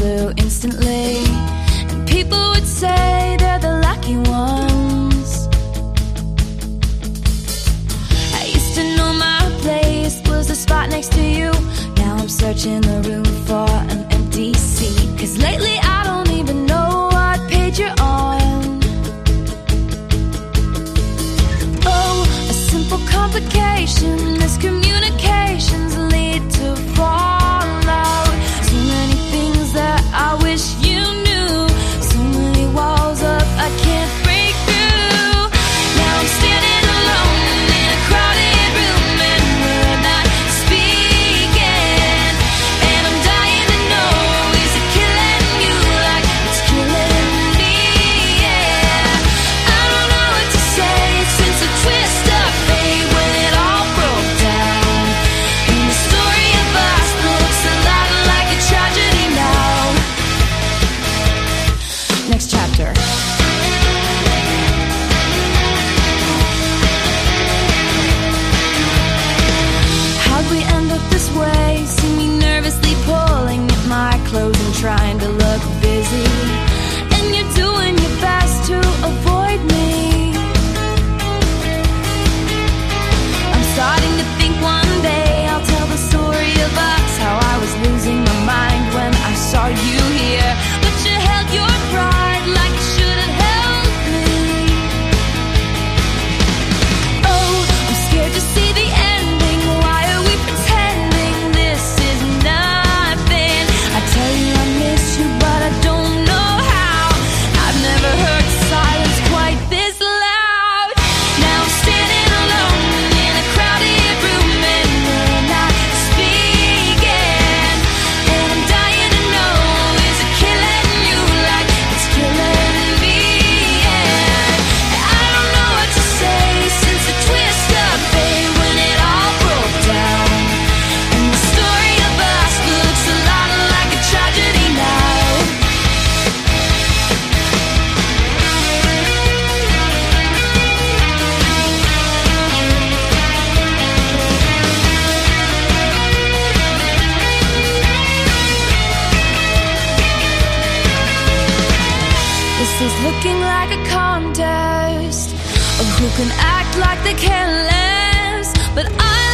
blue instantly. And people would say they're the lucky ones. I used to know my place was the spot next to you. Now I'm searching This is looking like a contest of who can act like they can last, but I.